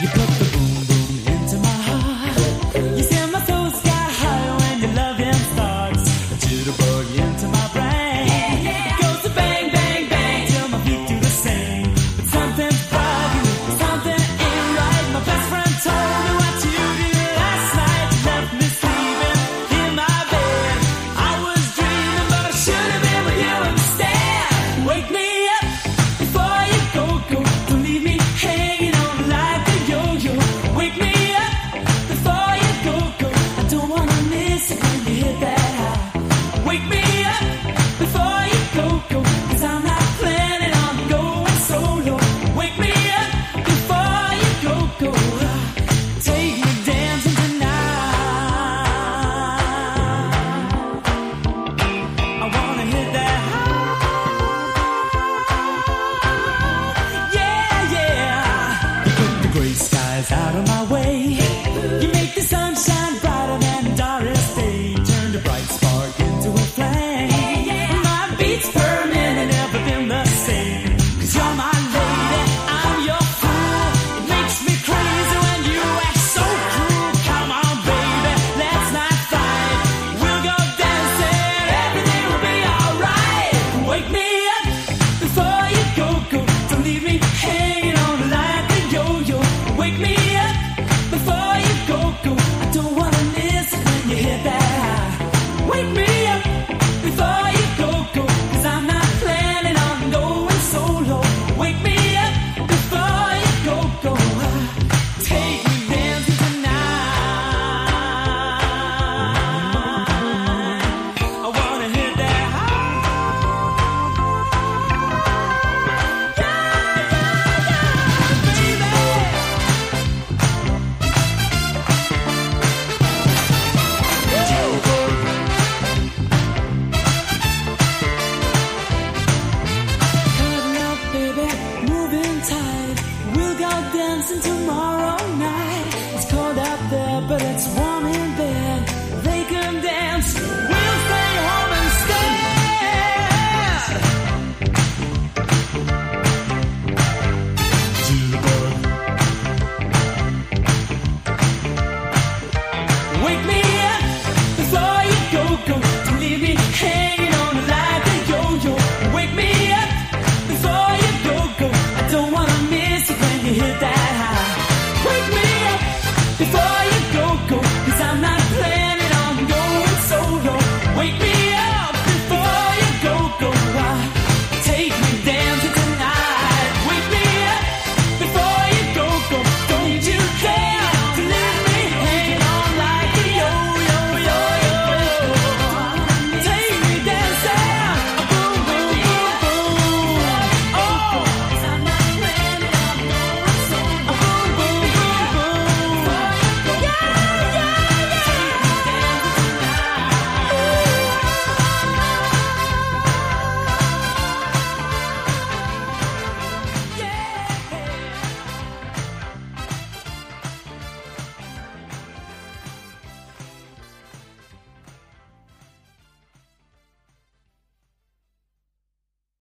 You put out of my way. dancing tomorrow.